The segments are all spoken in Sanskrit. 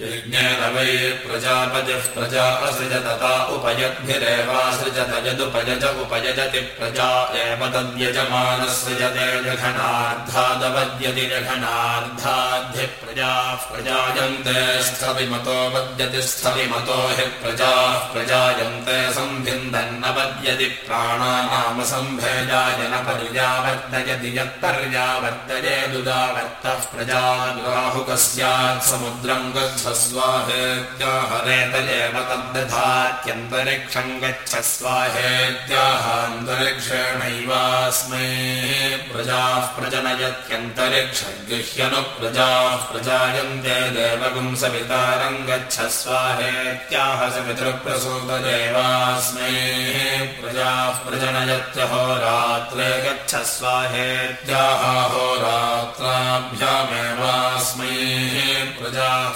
यज्ञेन वै प्रजापतिः प्रजा असृजतता उपयद्भिरेवासृजत यदुपयज उपयजति प्रजा एव तद्यजमानसृजते जघनार्धादवद्यति जघनार्धाद्धिः प्रजाः प्रजायन्ते स्थविमतो वद्यति स्थविमतो हि प्रजाः प्रजायन्ते सम्भिन्दन्नवद्यति प्राणानामसम्भेजायन पर्यावर्तयति यत्पर्यावर्तयेदुदावर्तः प्रजा राहुकस्यात् समुद्रम् गच्छ स्वाहेत्याहरेतदेव तद्दधात्यन्तरिक्षम् गच्छ स्वाहेत्याहान्तरिक्षेणैवास्मै प्रजाः प्रजनयत्यन्तरिक्षगृह्यनु प्रजाः प्रजायन्ते देवगुंसवितारम् गच्छ स्वाहेत्याह समितृप्रसूतदेवास्मै प्रजाः प्रजनयत्यहोरात्रे गच्छ स्वाहेत्याहोरात्राभ्यामेवास्मै प्रजाः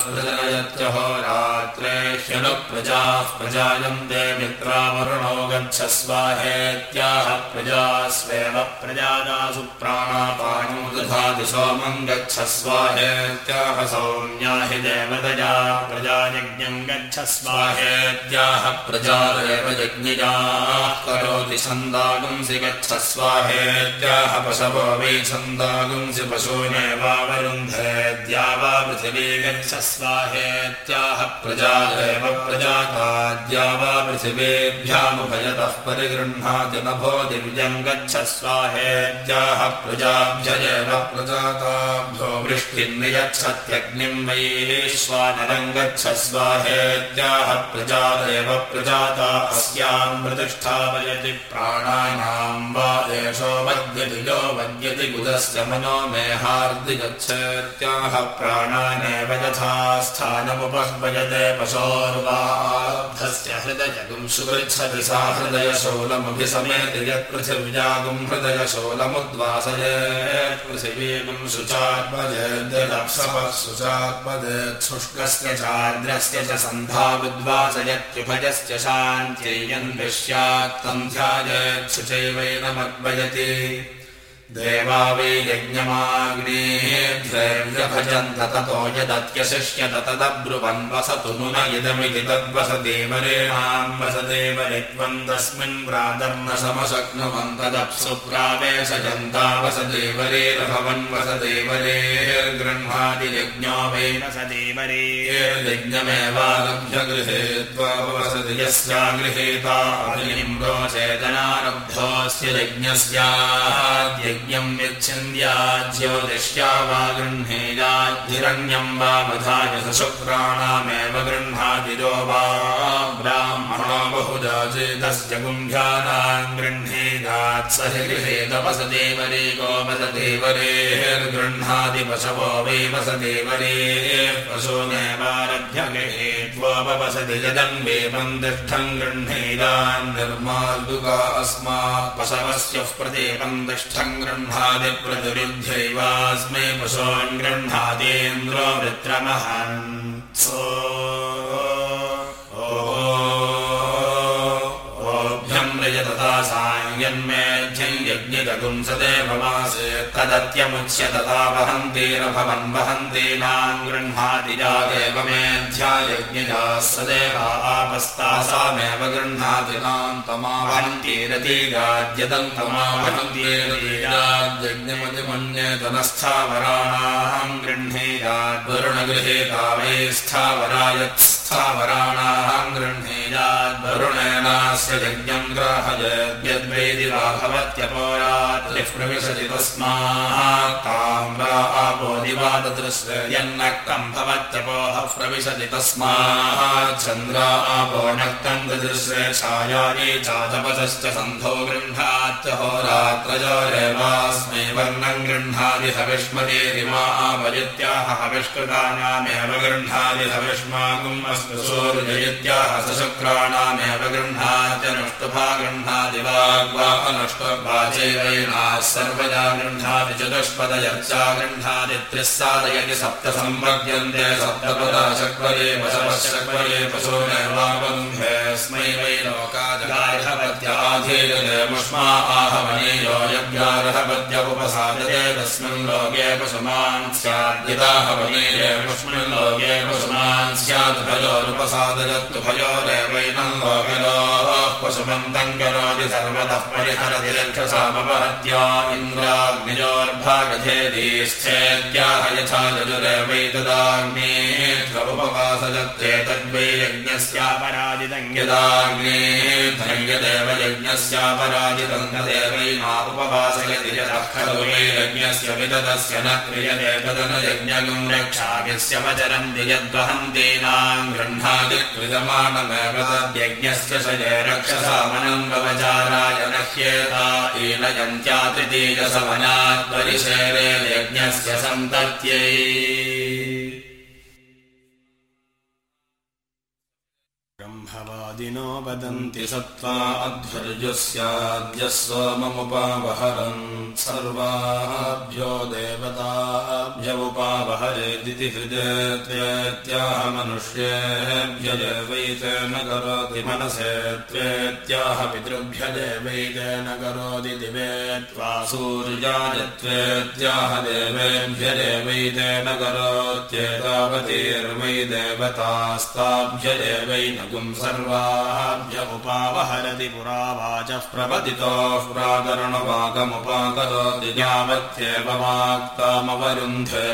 यत्यहोरात्रे ह्यनु प्रजाः प्रजायन्ते मित्रावरुणो गच्छ स्वाहेत्याह प्रजा स्वेव प्रजादासु प्राणापाणो दधाति सोमम् गच्छ स्वाहेत्याह सौम्या हि देवतया प्रजायज्ञम् गच्छ स्वाहेत्याह प्रजादेव यज्ञयाः करोति छन्दागुंसि गच्छ स्वाहेत्याह पशवो वै छन्दागुंसि पशूनेवावरुन्धेद्या वा पृथिवी गच्छ प्रजादेव प्रजाताद्या वा पृथिवेभ्यामुभयतः परिगृह्णाति नभो दिव्यम् गच्छ स्वाहेत्याह प्रजाभ्यजेव प्रजाताभ्यो वृष्टिर्नियच्छत्यग्निम् वैश्वानरम् गच्छ स्वाहेत्याह प्रजादेव प्रजाता अस्याम् प्रतिष्ठापयति प्राणानाम् वा एषो वद्यति यो वद्यति गुदस्य मनो मे हार्दि गच्छत्याह प्राणानेव यथा स्थानमुपह्वयते पशोर्वाद्धस्य हृदयगुम् सुगृच्छति सा हृदयशोलमभिसमेति यत्पृथिव्यागुम् हृदयशोलमुद्वासयेत् पृथिवीगुम् शुचात्मजेद्यदप्सवः शुचात्मजेच्छुष्कस्य चार्द्रस्य च सन्धावुद्वासयत्युभयस्य शान्त्ययन्ति स्यात् तम् ध्यायेच्छुचैवैनमद्वयति देवा वै यज्ञमाग्नेभ्यभजन्त ततो यदत्यशिष्यत तदब्रुवन् वसतु नुन इदमिति तद्वसदेवरेणाम् वसदेवरित्वम् तस्मिन् प्रातर्न समशक्नुवन्तदप्सु प्रावेशयन्ता वसदेवरेरभवन् वसदेवरेर्गृह्णाति यज्ञो वै वसदेवरेर्यज्ञमेवारभ्य गृहेत्वा वसति यस्या गृहेता रोचेतनारब्धोऽस्य यज्ञस्याद्य यज्ञम् यच्छन्द्याज्योतिष्या वा गृह्णेयाद्धिरण्यम् वा मधाय शुक्राणामेव गृह्णातिरो वा ब्राह्मणो बहुधा चेतस्य गुम्भ्यानाम् गृह्णेयात् स हि गृहेतवसदेवरे गोपसदेवरेर्गृह्णाति पशवो वै वसदेवरेः पशूनेवारभ्य गृहेत्वोपवसति यदन्वेपम् तिष्ठम् गृह्णेयान् निर्माल्दुका अस्मात् पशवस्यः प्रदेपम् तिष्ठम् गृह्णाति प्रतिरुध्यैवास्मै पशून् गृह्णातीन्द्रो वृत्रमहन् ओभ्यम् तदत्यमुच्य तथा वहन्तीरभवन् वहन्तीनाम् गृह्णाति जादेव मेध्या यज्ञजाः सदेवा आपस्तासामेव गृह्णाति नाम् तमावहन्तीरतीगाद्यतम् तमावहन्तीरतीगाद्यज्ञमतिमन्येतनस्थावराणाम् गृह्णेयाद्वरुणगृहेता वै स्थावरायत् स्थावराणाम् गृह्णीयाद्वरुणेनास्य यज्ञम् ग्राहयद्यद्वेदिवाभवत्यपोरात्रिः प्रविशति तस्मात्ताम्रा आपो दिवादृश्यन्नक्तम् भवत्यपोहः प्रविशति तस्माच्छन्द्रा आपो नक्तम् ददृश्य छायाये चातपथश्च सन्धो गृह्णात्यहोरात्रयो रेवास्मै वर्णम् गृह्णाति हविष्मदेरिमा आवयत्याह हविष्कृतानामेव गृह्णाति हविष्माकम् अस्तु सूर्ययत्याह सशुक्राणामेव गृह्णात्यनुष्टुभा गृह्णाति वाग्वा अनुष्टुवाचैवैनाः सर्वदा गृह्णाति चतुष्पदयच्चा गृह्णाति त्रिः साधयति सप्त सम्पद्यन्ते सप्तपदा चक्वरे पशवः चक्वरे पशो नैवाबन्धेऽस्मै वै लोकादगार्हवत्य पद्याधीयदेमुष्मा आहवनीयो यज्ञारहपद्य उपसादते तस्मिन् लोके पशुमान् स्याद्यताहवनीयेमुष्मिन् लोके पशुमान् स्यात् लोकयोः सुमन्तम् करोति सर्वतः परिहरति रक्षसा इन्द्राग्निजोर्भागधेदीश्चेत्याह यथा यज्ञस्यापराजितम् यज्ञस्यापराजितम् खलु वै यज्ञस्य विदतस्य न क्रियते तदनयज्ञगम् यद्वहन्तीनाम् तद्यज्ञस्य रक्षस रक्षसामनङ्गवचाराय न ह्येता ईनयन्त्या तृतीयसमनात्परिशेरे यज्ञस्य सन्तत्यै ब्रह्मवादिनो वदन्ति सत्त्वा अध्वर्युस्याद्य सोममुपावहरन् सर्वाभ्यो देवताभ्य उपावहरेदिति हृदयत्वेत्याह मनुष्येभ्य देवैतेन करोति मनसे त्वेत्याह पितृभ्य देवैतेन करोति दिवे त्वा सूर्यायत्वेत्याह देवेभ्य देवैतेन करोत्येतावतीर्वै देवतास्ताभ्य देवैन गुम् सर्वाभ्य उपावहरति पुरा वाचः प्रपतितोः प्रातरणवाकमुपाकरोति यावत्येव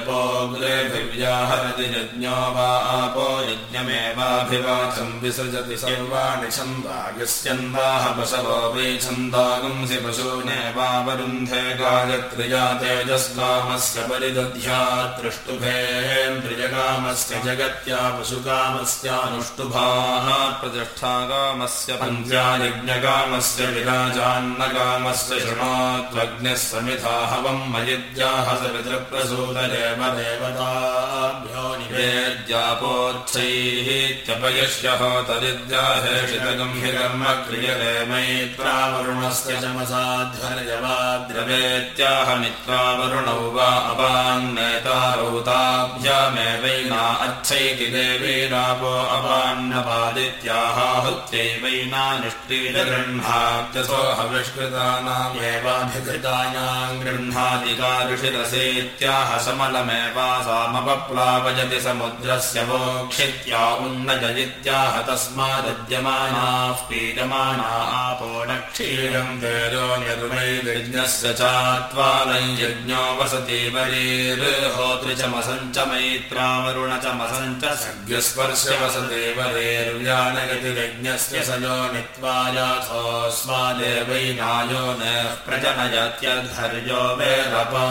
पोग्रेभिव्याहरति यज्ञो वा आपो यज्ञमेवाभिवाचम् विसृजति सर्वाणि छन्दागस्यन्दाः पशवो वै छन्दागुंसि पशूनेवावरुन्धे गायत्र्या तेजस्कामस्य परिदध्यातृष्टुभेन्द्रियकामस्य जगत्या पशुकामस्यानुष्टुभाः प्रतिष्ठाकामस्य पञ्चायज्ञकामस्य विराजान्नकामस्य शृणोत्वग्निः समिधा हवम् मयिद्याः सवितृप्रसूतरेव देवताभ्यो निवेद्यापोच्छैत्यपयश्यः तदिद्याहेषितगम् हि कर्म क्रियते मैत्रावरुणस्य चमसाध्वरजवाद्रवेत्याह मित्रावरुणौ वा अपान्नेतारौ ताभ्यामेवैना अच्छैति देवीरापो अपान्नपादित्याहुत्यैवैनानिष्टीजगृह्णात्यसो हविष्कृतानामेवाभिकृतानाम् गृह्णादिकारुषिरसेत्याह समलमेवासामपप्लावयति समुद्रस्य वोक्षित्या उन्नजयित्याह तस्मादद्यमानाः पीडमाना आपो न क्षीरम् तेजो निर्वैर्यज्ञस्य चात्वालम् यज्ञो वसति च मसञ्च मैत्रावरुण च मसञ्च सज्ञस्पर्श वसते वरेर्व्यानगतिरज्ञस्य स यो नित्वायाथोऽस्मादेवैनायो न प्रजनयत्यध्वर्यो वेदपा।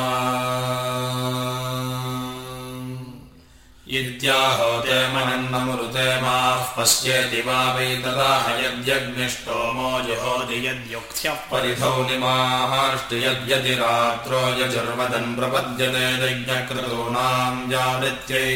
इत्याहोते मनन्नमुरुते माः पश्येति वा वै तदा यद्यग्निष्टोमो जुहोति यद्युक्त्यः परिधौ निमाहाष्टि यद्यति रात्रो यजुर्वदन् प्रपद्यते यज्ञक्रतूनाम् जावृत्यै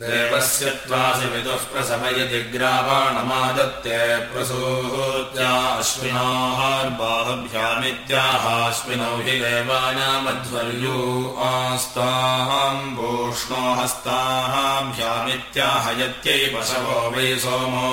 देवस्य त्वासि विदुः प्रसभयति ग्रावाणमादत्ते प्रसूत्या अश्विनोर्बाहुभ्यामित्याहाश्विनौ हि देवानामध्वर्यो आस्ताम् भूष्णो हस्ताभ्यामित्याहयत्यै पशवो वै सोमो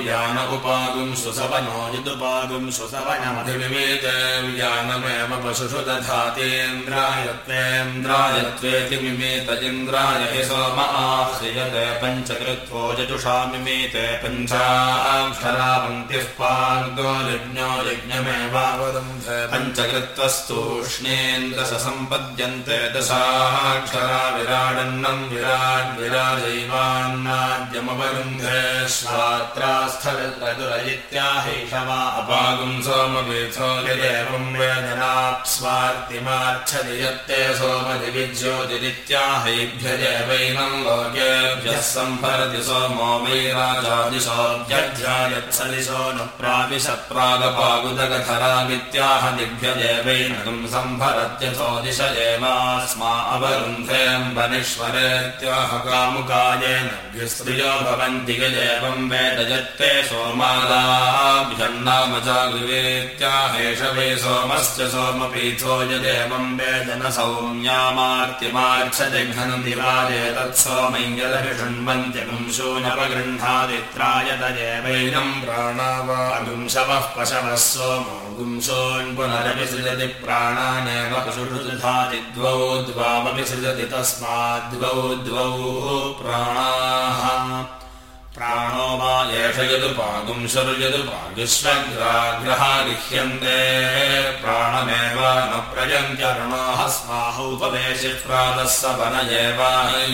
व्यान उपागुम् सुसवनो यदुपागुम् सुसवनमधिमिमेते व्यानमेव पशुषु दधातेन्द्रायत्वेन्द्रायत्वेति मिमेत इन्द्राय हि सोम आश्रियते पञ्चकृत्वो यजुषामिमेते पञ्चाक्षरावन्तिः पार्गो यज्ञो यज्ञमेवावदन्ते पञ्चकृत्वस्तूष्णेन्द्रस सम्पद्यन्ते दशाक्षरा विराडन्नम् विराड् विराजैवान्नाद्यमवरुन्धे स्वात्रास्थलदुरयित्याहैषवा अपागुम् सोमवेथो यदेवम् वेदनाप्स्वार्तिमार्च्छति यत्ते सोमदिविज्योतिरित्याहैभ्यदेवैनम् लोकेभ्यः सम्भरति सोमो वै राजादिशोऽभ्यध्यायत्सलिशो न प्राविश प्रागपागुदगधरागित्याह दिभ्यदेवैनकम् सम्भरत्यथो दिश एवास्मा अवरुन्धेऽम्बनीश्वरेत्याह कामुकायेन स्त्रियो भवन्ति यदेवम् वेद यत्ते सोमादाभ्यन्नाम जागृवेत्याहेष वै सोमश्च सोमपीठो यदेवम् वेद न सौम्यामार्त्यमार्च्छति घनम् दिवारे तत्सोमम् यदभिष शृण्वन्त्यपुंशूनपगृह्णादित्रायतजेवैनम् प्राणावागुंशवः पशवः सोमो गुंशोन् पुनरपि सृजति प्राणानेव पशुषुधाति द्वौ द्वावपि सृजति तस्माद्वौ द्वौ प्राणाः प्राणो वा एष यदुपागुंसरुयदुपागुष्वग्राग्रहा गृह्यन्ते प्राणमेव न प्रयन्त्यरुणोः स्वाहोपवेशिप्रातः स वन एव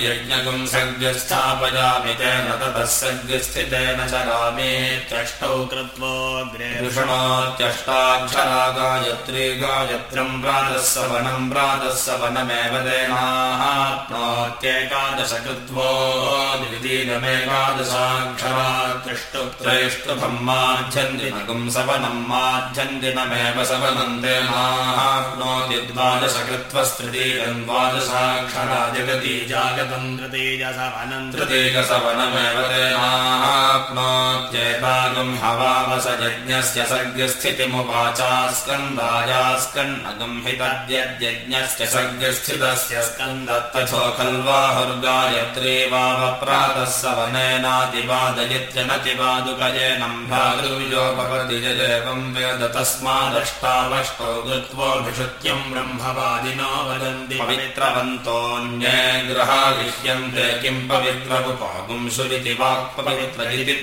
यज्ञगुं सज्ञस्थापयामि तेन ततः सज्ञस्थितेन च रामेत्यष्टौ कृत्वोऽग्रे विषणोत्यष्टाक्षरा गायत्री गायत्रम् प्रातः स वनम् प्रातः स वनमेव द्वितीयमेकादशा क्षराष्टुत्रैष्टुभम् माध्यन्ति नगुम् सवनम् माध्यन्तिनमेव सवनन्ते माप्नोति द्वादशकृत्वस्तृतीयम् द्वादशाक्षरा जगति जागतम् तृतीयसवनम् तृतीयसवनमेव तेनाप्नोत्येतागम् हवावस यज्ञस्य सर्गस्थितिमुवाचा स्कन्दायास्कन्नगम् हि तद्यज्ञस्य सर्गस्थितस्य स्कन्दत्तथो खल्वाहुर्गायत्री वावप्रातः सवनेनाति तस्मादष्टावष्टौ कृत्वोऽभिषुत्यम् ब्रह्मवादिनो वदन्ति पवित्रवन्तोऽन्ये ग्रहा गृह्यन्ते किम् पवित्रमुपागुंसुरिति वाक्पवित्रजिति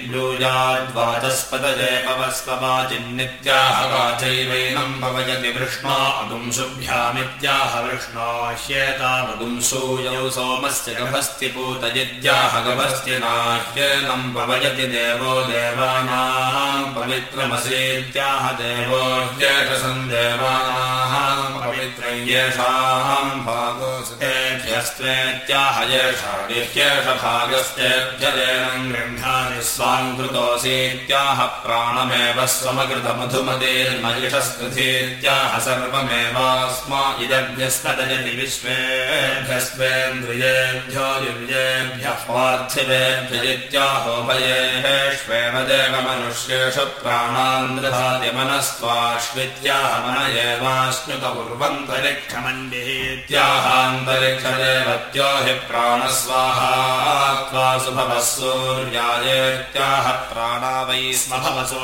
वाचैवैनम् पवयति वृष्णो अगुंसुभ्यामित्याह वृष्णो ह्येतावगुंसूयौ सोमस्य गभस्ति पूतयिद्याह गभस्ति नाह्येन पवयति देवो देवानाम् पवित्रमसीत्याह देवो ह्येषसम् देवानाः पवित्र येषाम् भागोस्तेभ्यस्त्वेत्याह येषा ह्येष भागस्तेभ्यदेनम् गृह्णानि स्वाम् कृतोऽसीत्याह प्राणमेव स्वमकृतमधुमतेर्मयिषस्कृतीत्याह सर्वमेवास्मा इदभ्यस्तदयति विश्वेभ्यस्त्वेन्द्रियेभ्यो दिव्येभ्यः पार्थिवेभ्यजित्याहोभयेष्वेव देवमनुष्येषु प्राणान्द्रधातिमनस्त्वाश्वित्याह मन एवाश्नुतपूर्वन्तरिक्षमण्डित्याहान्तरिक्षदेवत्यो हि प्राणस्वाहा सुभवः सूर्यायेत्याह प्राणा वै स्म भवसो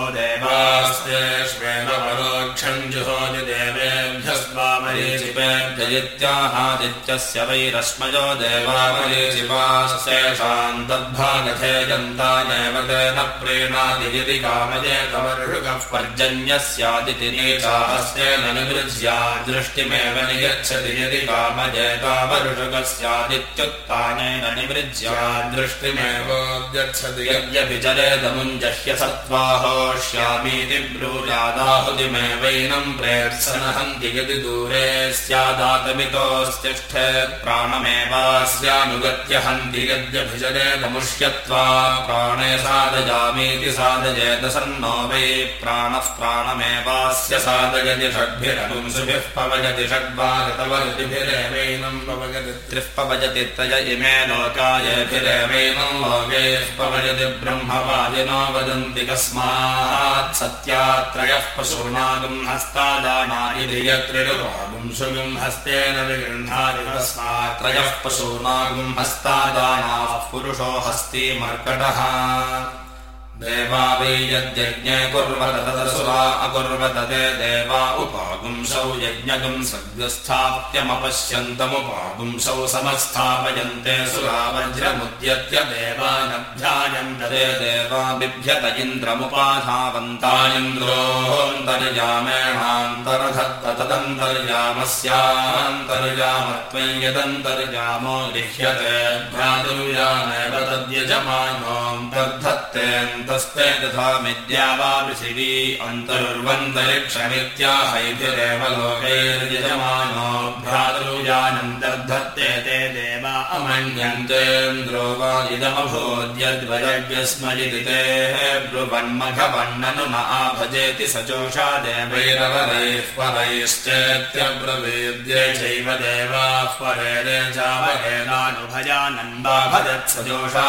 परोक्षम् जुहोति देवेभ्यस्त्वामरीचिपेभ्यजित्याहादित्यस्य वै रश्मयो देवामरीचिपास्तेषाम् तद्भागधेयन्तानेव तेन प्रीणाति यदि कामये कवर्षुकः पर्जन्यस्यादिति नीचास्तेन निवृज्या दृष्टिमेव निगच्छति यदि कामये कामरुषुकस्यादित्युत्थानेन निवृज्या दृष्टिमेवोद्गच्छति यद्यभिचरेदमुञ्जह्य सत्त्वाहोष्यामीति ब्रूयादाहुतिमेवैनम् प्रेत्सनहन्ति यदि दूरे स्यादातमितोस्तिष्ठे प्राणमेवास्यानुगत्य हन्ति यद्यभिचरेदमुष्यत्वा प्राणे साधयामीति साधयेत सन्नो वै प्राणः प्राणमेवास्य साधयति षड्भिरपुंसुभिः पवयति षड्वागतवरुतिभिरेवैनम् पवयति त्रिः पवयति त्रय इमे लोकायभिरेवैनम् लोकेः पवयति ब्रह्मवादिनो वदन्ति कस्मात् सत्यात्रयः पशूनागम् हस्तादाना इति यत्रिरुपागुंसुगुम् हस्तेन विगृह्णाति तस्मात् त्रयः पशूनागुम् हस्तादानाः पुरुषो हस्ती मर्कटः देवा वै यद्यज्ञे कुर्वत तदसुरा अकुर्वत ते देवा उपागुंसौ यज्ञगम् सद्गस्थाप्यमपश्यन्तमुपागुंसौ समस्थापयन्ते सुरा वज्रमुद्यत्य देवानभ्यायन्त ते देवा बिभ्यत इन्द्रमुपाधावन्तायन्द्रोऽन्तर्यामेणान्तरधत्त तदन्तर्यामस्यान्तर्यामत्वं यदन्तर्यामो लिह्यते भ्रातुर्यामेव तद्यजमानोऽन्तर्धत्तेऽन्तस्ते तथा मिद्या वा पृथिवी ते देवा अमन्यन्तेन्द्रो वा इदमभूद्यद्वयव्यस्मयिति ते ब्रुवन्मघवन्ननु न आभजेति सचोषा देवैरवरैः परैश्चेत्यब्रवेद्ये चैव देवाः परेणे चावहेनानुभजानन्दा भजत् सजोषा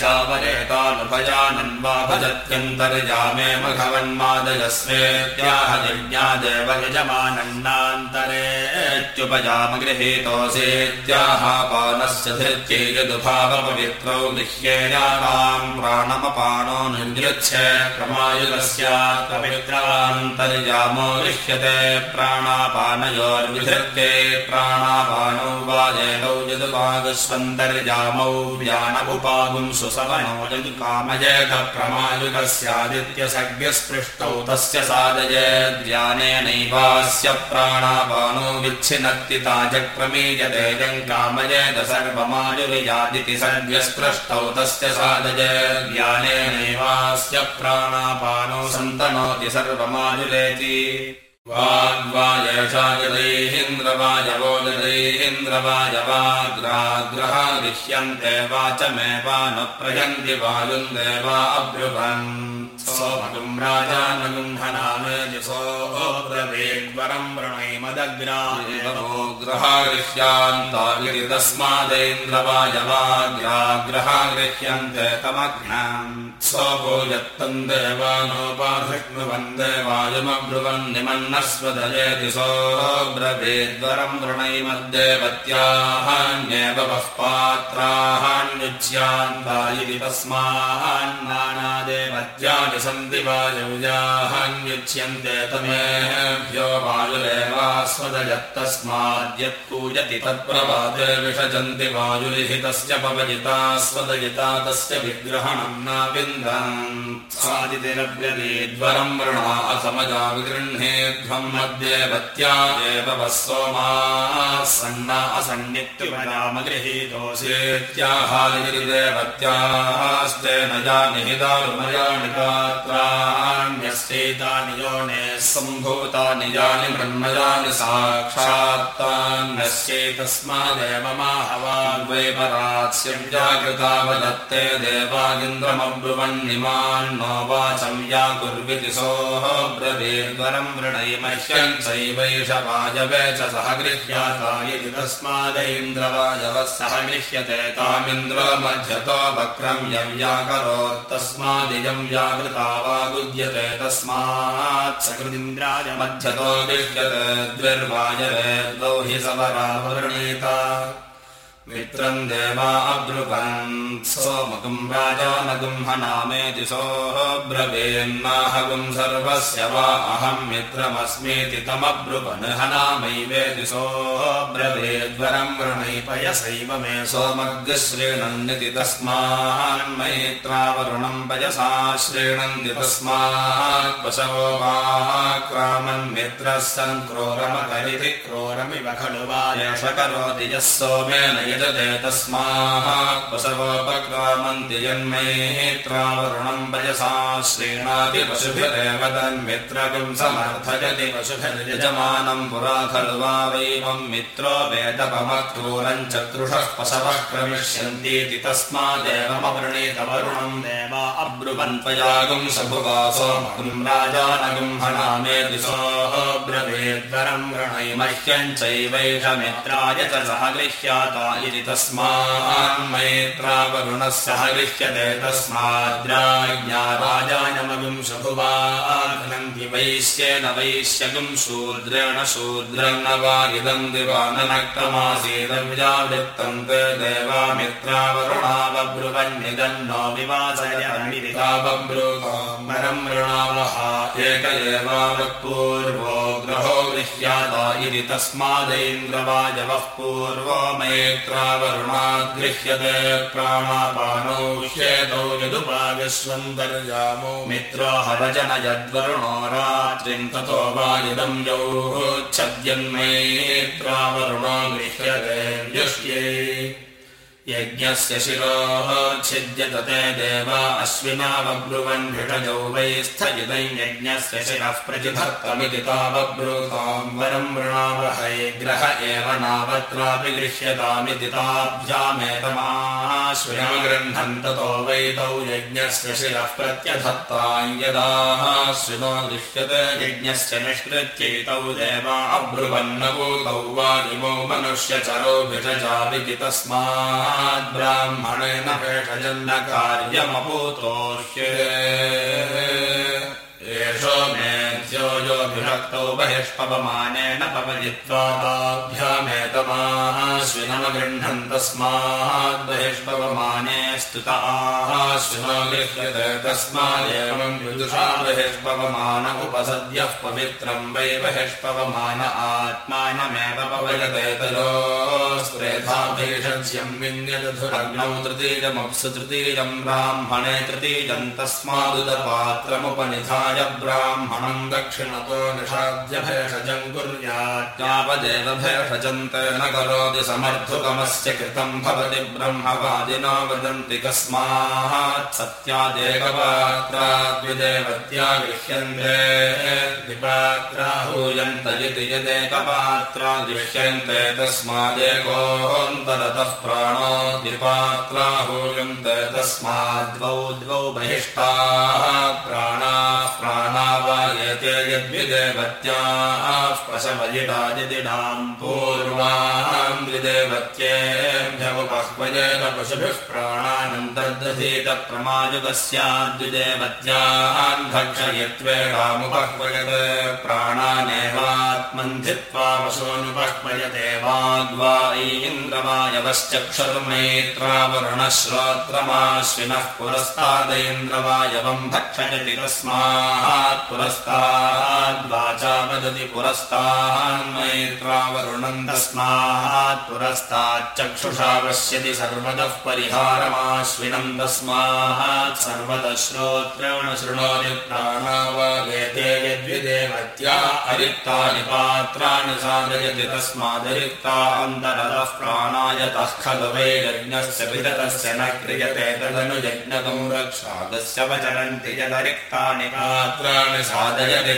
चावरेतानुभजानन्वा भजत्यन्तर्जामे मघवन्मादयस्वेत्याह यज्ञा देव यजमान पानण्डान्तरेत्युपजामगृहीतोऽसेत्याह पानस्य धृत्यै यदुभावपवित्रौ गृह्येयाताम् प्राणमपानो निर्युच्छ क्रमायुगस्यात् पवित्रान्तर्यामो गृह्यते प्राणापानयोर्विधृत्ये प्राणापानौ वाजेतौ यदुपागस्वन्तर्यामौ व्यानमुपागुम् सुसवनो यदुकामयेत प्रमायुगस्यादित्यसज्ञस्पृष्टौ तस्य साधयेद्यानेनैवास्य प्राणापानो विच्छिनत्ति ताजक्रमीयते जङ्कामयेत सर्वमायुर्यादिति सर्गस्पृष्टौ तस्य साधयेद्यानेनैवास्य प्राणापानो सन्तनोति सर्वमायुरेति वाग्वायशायदैहिन्द्रवायवो यदैहिन्द्रवायवाग्राग्रहा गृह्यन्ते वाचमेवानुप्रयन्ति वायुम् देवा अब्रुवन् सोमगुम् राजानगुह्नामेदिसोऽब्रवीद्वरम् वृणैमदग्रामो ग्रहा गृह्यान्तागिरि तस्मादैन्द्रवायवाग्राग्रहा गृह्यन्ते तमघ्नाम् सोपो यत्तम् देवानोपाधृष्णुवन् देवायुमब्रुवन् निमन्नस्वदयति सोऽब्रवीद्वरम् वृणैमद्देवत्याहान्येव वः पात्राहान्युच्यान्तायिति तस्मान्नानादेवत्यानि सन्धिवायुजाहन्युच्यन्ते तमेभ्यो वायुरेवास्वदयत्तस्माद्यत्पूयति तत्प्रवादे विषजन्ति वायुलिहितस्य पवयिता स्वदयिता तस्य विग्रहणम् नाविन्दन् वृणा असमजा विगृह्णेध्वम् मध्ये एव सोमा सन्ना असन्नित्युपरामगृहीतोऽसेत्याहारिदेवत्यास्ते गात्राण्यस्यैतानि योने सम्भूतानि यानि ब्रह्मजानि साक्षात्तान्यस्यैतस्मादेव माहवाग्वै परात्स्यम् जागृतावदत्ते देवागिन्द्रमब्रुवन्निमान्नो वाचम् या कुर्विति सोः ब्रवीर्वरम् वृणै मह्यम् चैवैष वायवे च सह गृह्याता यदि तस्मादैन्द्रवायवः सह गृह्यते तामिन्द्र मध्यतो वक्रम् यम् व्याकरोत्तस्मादियम् व्याकृता वा तस्मात् सकृदिन्द्राय मध्यतो गृह्यते द्विर्वायवे द्वौ हि सवरावृणीता मित्रम् देवा अब्रुवन् सोमगुम् राजानगुम् हनामेति सोऽब्रवीन्नाहगुम् सर्वस्य वा अहम् मित्रमस्मीति तमब्रुवन् हनामैवेति सोऽब्रवीद्वरम् वृणैपयसैव मे सोमग्श्रीणन्निति तस्मान्मैत्रावरुणम् पयसा श्रीणन्ति तस्मात् पशवो वाक्रामन् मित्रः सन् क्रोरमकरिति क्रोरमिव खलु वा एष करोति यः सोमेन यजते तस्मात् पशवोपक्रामन्ति जन्मैत्रावरुणम् पयसा श्रीणाति पशुभिरेव तन्मित्रकम् समर्थयति पशुभिर्यजमानम् पुरा खलु वा वैवम् मित्रो वेदपमक्रूरम् चतुषः पशवः क्रमिष्यन्तीति तस्मादेवमवृणीतवरुणम् देवा अब्रुवन् त्वयागुम् सभुवासोमगुम् राजानगुम् हनामेति सोऽब्रवीद्वरम् वृणै मह्यम् चैवैष मित्राय च सह गृह्याता इति तस्मान्मैत्रावरुणः सह गृह्यते तस्माद्राज्ञा राजानमगुम् सभुवाघ्नन्ति वैश्येन वैश्यगुम् शूद्रेण शूद्रम् न वा इदम् दिवाननक्रमासीदव्यावृत्तम् ते देवामित्रावरुणावब्रुवन्निदन्नो विवासयन्नितावब्रुवम् ऋणावः एक एवावत्पूर्वो ग्रहो गृह्याता इति तस्मादैन्द्रवायवः पूर्वो गृह्यते प्राणापानौ ह्येतौ यदुपागस्वन्तर्यामो मित्रो हवजन यद्वरुणो रात्रिम् ततो वा इदम् यौच्छद्यन्मैत्रावरुणो गृह्यते व्युष्ये यज्ञस्य शिरोः छिद्यत ते देवा अश्विनावब्रुवन् भिषजौ वै स्थगितम् यज्ञस्य शिरः प्रतिभक्तमिति तावब्रूताम् वरम् वृणावहै ग्रह एव नावत्रापि गृह्यतामिति ताभ्यामेतमाश्विनम् गृह्णन् ततो वै तौ यज्ञस्य शिरः प्रत्यधत्ताम् यदाश्विनो गृह्यते यज्ञस्य निष्कृत्यैतौ देवा अब्रुवन्नभूतौ वा इमौ मनुष्यचरो भिषजाविति तस्मात् ब्राह्मणेन पेषजन्न कार्यमभूतोष्ये यो विभक्तौ बहिष्पवमानेन पवयित्वाभ्यामेतमाश्विनमगृह्णन् तस्मात् बहिष्पवमाने स्तुत आश्विनो गृह्यते तस्मादेवं विदुषा बहिष्पवमान उपसद्यः पवित्रम् वै बहिष्पवमान आत्मानमेव पवयते तयोस्त्रेधाभेषज्यम् विन्यदधुरग्नौ तृतीयमप्सु तृतीयम् ब्राह्मणे तृतीयम् तस्मादुदपात्रमुपनिधाय ब्राह्मणम् दक्षिणतो कुर्यात्यावदेव भेषजन्ते न करोति समर्थुकमस्य कृतम् भवति ब्रह्मवादिनो वदन्ति कस्मात् सत्यादेकपात्राद्विदेवत्या गृह्यन्ते द्विपात्राहूयन्त इति यदेकपात्रा गृह्यन्ते तस्मादेकोऽन्तरतः प्राणो द्विपात्राहूयन्ते तस्माद्वौ द्वौ बहिष्टाः प्राणाः प्राणा वा एते यद्विदेवत्याः पशवजिडादिदिडाम् पूर्वाम् द्विदेवत्येभ्यमुपह्वयेन पशुभिः प्राणानन्तर्दधीत प्रमायुगस्याद्विदेवत्यान् भक्षयत्वेडामुपह्वयत् प्राणानेवात्मन् धित्वा पशूनुपह्वयते वाग्वा इन्द्रवायवश्चक्षुर्मैत्रावरुणश्रोत्रमाश्विनः पुरस्तादैन्द्रवायवम् भक्षयति तस्मात् पुरस्ताद्वाचा पुरस्ताच्चक्षुषा पश्यति सर्वतः परिहारमाश्विनम् तस्मात् सर्वतः शृणोति प्राणावागेते यद्विदेवत्या अरिक्तानि पात्राणि साधयति तस्मादरिक्ता अन्तरतः प्राणायतः खलु वै यज्ञस्य विदतस्य न क्रियते तदनु यज्ञकम् रक्षागस्य वचरन्ति यदरिक्तानि पात्राणि साधयति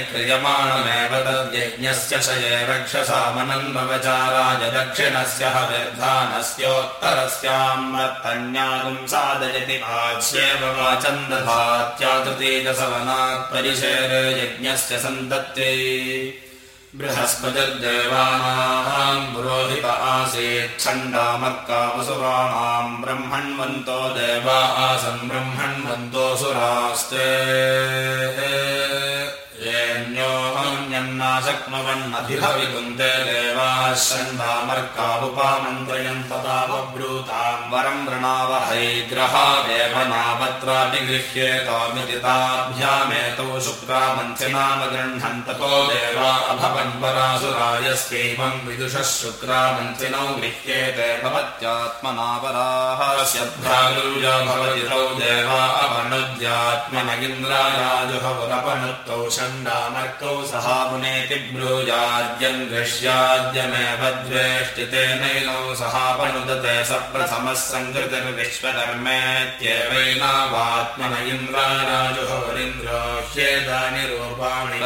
तद्यज्ञस्य शये रक्षसामनन्मवचाराय दक्षिणस्य हविर्धानस्योत्तरस्याम् वर्तन्यागुम् साधयति भाष्येव वाचम् दधात्यातृतीजसवनात् परिशेरे यज्ञस्य सन्तत्ते बृहस्पतिर्देवानाम् पुरोहित आसीच्छण्डामर्कावसुराणाम् ब्रह्मण्वन्तो देवा आसन् ब्रह्मण्वन्तोऽसुरास्ते and येऽन्योऽहन्यन्नाशक्नुवन्नभिभविकुन्ते देवाः बब्रूताम् वरम् वृणावहै ग्रहावेव नावत्रापि देवा अभवन्वरासुरायस्यैवम् विदुषः शुक्रामन्त्रिनौ गृह्येते भवत्यात्मनापराः स्यद्भ्रागुरुजा भवति तौ देवा अपनुद्यात्मन इन्द्रायाजुहवरपनुत्तौ मुनेति ब्रूजाद्यम् गृह्याद्यमेव द्वेष्टितेनैनौ सहापनुदते स प्रथमः सङ्कृतिर्विश्वकर्मेत्येवैनावात्मन इन्द्राराजुहवरिन्द्रो ह्येतानि रूपाणि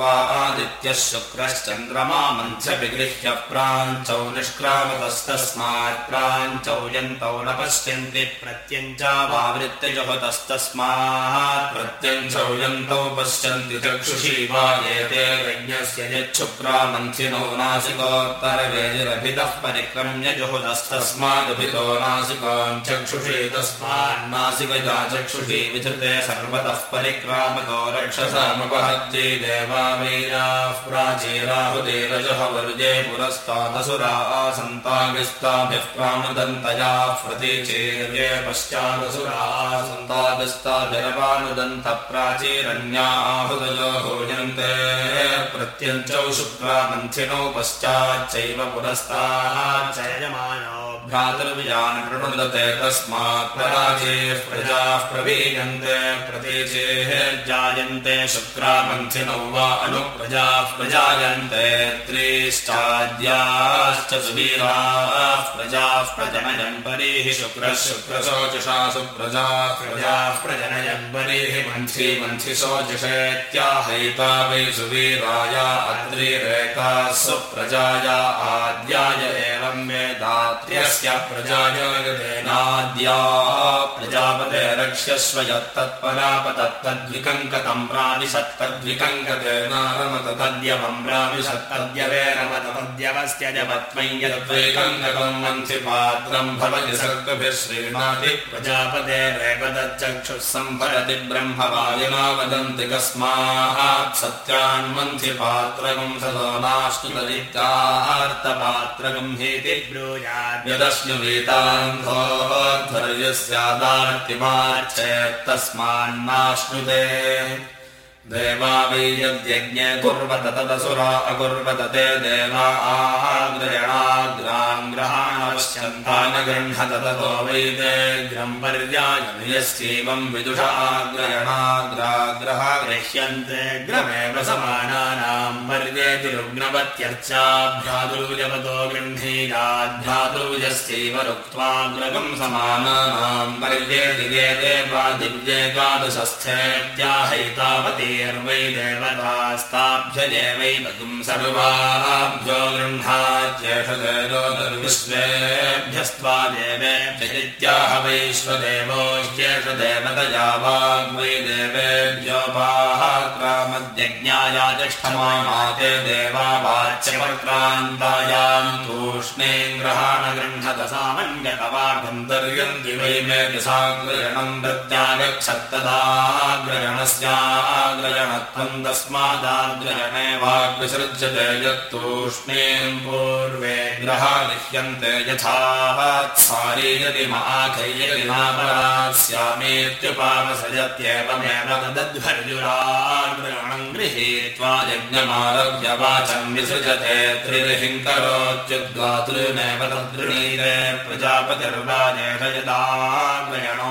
वा आदित्यः शुक्रश्चन्द्रमा मन्थ्यविगृह्य प्राञ्चौ निष्क्रामतस्तस्मात् प्राञ्चौ यन्तौ न पश्यन्ति प्रत्यञ्चावावृत्तिजुहतस्तस्मात् प्रत्यञ्चौ यन्तौ पश्यन्ति चक्षुषी वा एते यज्ञस्य यच्छुक्रामन्थिनो नासिकोत्तरवेदिरभितः परिक्रम्य जुहुदस्तस्मादभितो नासिकाम् चक्षुषी तस्मान्नासिकया चक्षुषी विधृते सर्वतः परिक्रामतो रक्षसामुपहत्यै देवा वीराः प्राचीराहुदेरजः वरुजे पुरस्तादसुरा आसन्तागिस्ताभिः प्राणुदन्तयाः प्रतीचीर्ये पश्चादसुरा आसन्तागिस्ताभिरवानुदन्त आहुदयो भोजन्ते प्रत्यञ्चौ शुक्रामन्थिनौ पश्चाच्चैव पुरस्ताच्चयमानो भ्रातृविजान् प्रणुदते तस्मात् पराजेः प्रजाः प्रवीयन्ते प्रतीचेः जायन्ते शुक्रामन्थिनौ वा अनुप्रजाः प्रजायन्ते त्रीश्चाद्याश्च सुवीराः प्रजाः प्रजनयन् परीः शुक्रः शुक्रशोचषा सुप्रजाः प्रजाः प्रजनयन् परीः मन्थी मन्थि शोचषेत्याहैता वै सुवीराया अद्रिरेका सुप्रजाया आद्याय एवं वेदात् रात्र्यस्य प्रजायागतेनाद्या प्रजापते रक्ष्यस्व तद्यवम् प्राविशत्तद्यवेरमत तद्यवस्त्यजपत्वै यद्वैकङ्कतम् मन्थि पात्रम् भवति सर्गभिः श्रीणाति प्रजापते रेपदच्चक्षुः सम्भरति ब्रह्मवायुना वदन्ति कस्मात् सत्यान्मन्थि पात्रकम् सदो नाश्नुतदित्यार्तपात्रकम् हेति ब्रूयाद्यदश्नुवीतान्धोध्वर्यस्यादार्तिमार्चेत्तस्मान्नाश्नुते देवा वै यद्यज्ञे कुर्वत तदसुरा अकुर्वत ते देवा आग्रयणाग्राम् ग्रहाणश्चन्तान गृह्णत ततो वै ते ग्रम् पर्यायस्यैवम् विदुष आग्रयणाग्राग्रह गृह्यन्ते ग्रमेव समानानाम् पर्येति रुग्नवत्यर्चाभ्यादुरुजपतो गृह्णीयाध्यादुरुजस्यैव रुक्त्वाग्रगम् समानानाम् पर्येति देते वा दिव्येकादशस्थेत्याहैतावती वै देवतास्ताभ्यदेवै पदुम् सर्वाभ्यो गृह्णात्येषदेवस्वेभ्यस्त्वा देवेभ्यरित्याह वैश्वदेवो ह्येष देवतया वाग्वै देवेभ्योपाहाग्रामद्यज्ञायातिष्ठमाते देवा वाच्यवक्रान्तायाम् तूष्णे ग्रहाण गृह्णत सामन्यतवाभ्यन्तर्यन्ति वै मे दिशाग्रहणम् प्रत्यागच्छत्तदाग्रहणस्याग्र तस्मादाग्रयणे वाग्विसृज्यते यत्तूष्णीम् पूर्वे ग्रहा लिह्यन्ते यथात्सारी यदि तदध्वर्युराग्रहणम् गृहीत्वा यज्ञमारभ्य वाचम् विसृजते त्रिर्हिङ्करोत्युद्गातृमेव तद्गृणीते प्रजापतिर्वाजेष यदाग्रयणो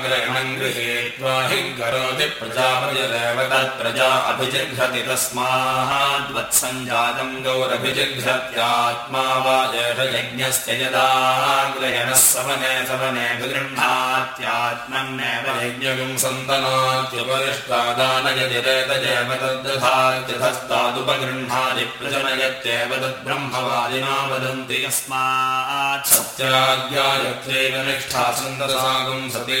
यदाग्रहणम् गृहीत्वा हिङ्करोति प्रजापति तत्प्रजा अभिजिघ्रति तस्माद्वत्सञ्जातम् गौरभिजिघ्रत्यात्मा वा यज्ञस्य यदाग्रयणः सवने सवनेऽभिगृह्णात्यात्मन्नेव यज्ञगम् सन्तनात्युपरिष्टादानयतिरेतजेव तद्दधात्यधस्तादुपगृह्णादि प्रजनयत्येव तद्ब्रह्मवादिना वदन्ति यस्मात् सत्याज्ञायत्रेव निष्ठा सन्तसागुम् सति